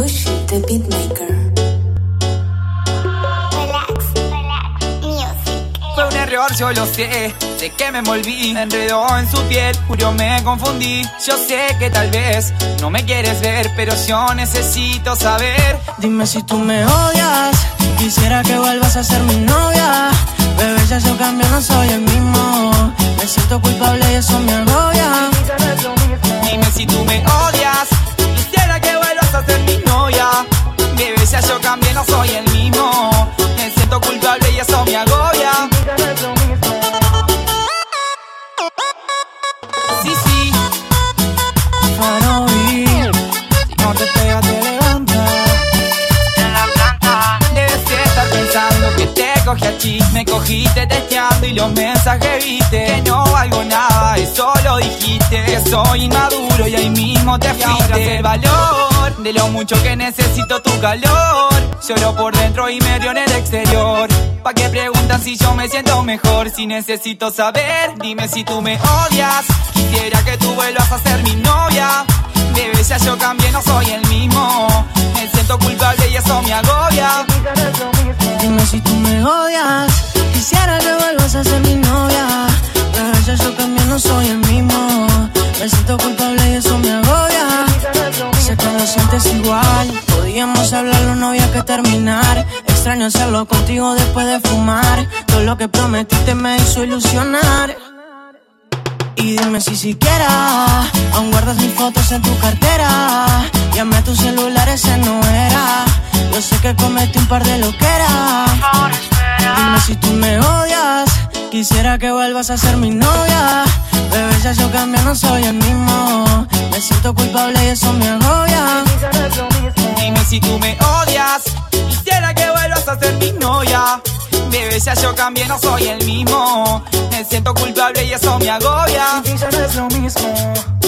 Pushy, the beatmaker. Relax, relax, music. Fue un error, yo lo sé. Sé que me envolví, me enredó en su piel, juro me confundí. Yo sé que tal vez no me quieres ver, pero yo necesito saber. Dime si tú me odias. Quisiera que vuelvas a ser mi novia. Bebé, ya yo cambio, no soy el mismo. Me siento culpable y eso me agobia. Yo cambié, no soy el mismo. Me siento culpable y eso me agobia. Sí, sí, Para oír. si no te pegas, te levantas. Debes estar pensando que te cogí a chi Me cogiste testeando y los mensajes viste Que no valgo nada, eso lo dijiste Que soy inmaduro y ahí mismo te fuiste el valor de lo mucho que necesito tu calor. Lloro por dentro y medio en el exterior. Pa' que preguntas si yo me siento mejor. Si necesito saber, dime si tú me odias. Quisiera que tú vuelvas a ser mi novia. Bebé, ya yo cambié, no soy el mismo. Me siento culpable y eso me agobia. Dime si tú me odias. Quisiera que terminar. Extraño hacerlo contigo después de fumar. Todo lo que prometiste me hizo ilusionar. Y dime si siquiera aún guardas mis fotos en tu cartera. Llame a tu celular, ese no era. Yo sé que cometí un par de loqueras. Dime si tú me odias. Quisiera que vuelvas a ser mi novia. Bebé, ya yo cambié, no soy el mismo. Me siento culpable y eso me agobia. Si tú me odias. Quisiera que vuelvas a ser mi novia. Bebé, ya yo cambié, no soy el mismo. Me siento culpable y eso me agobia. Y ya no es lo mismo.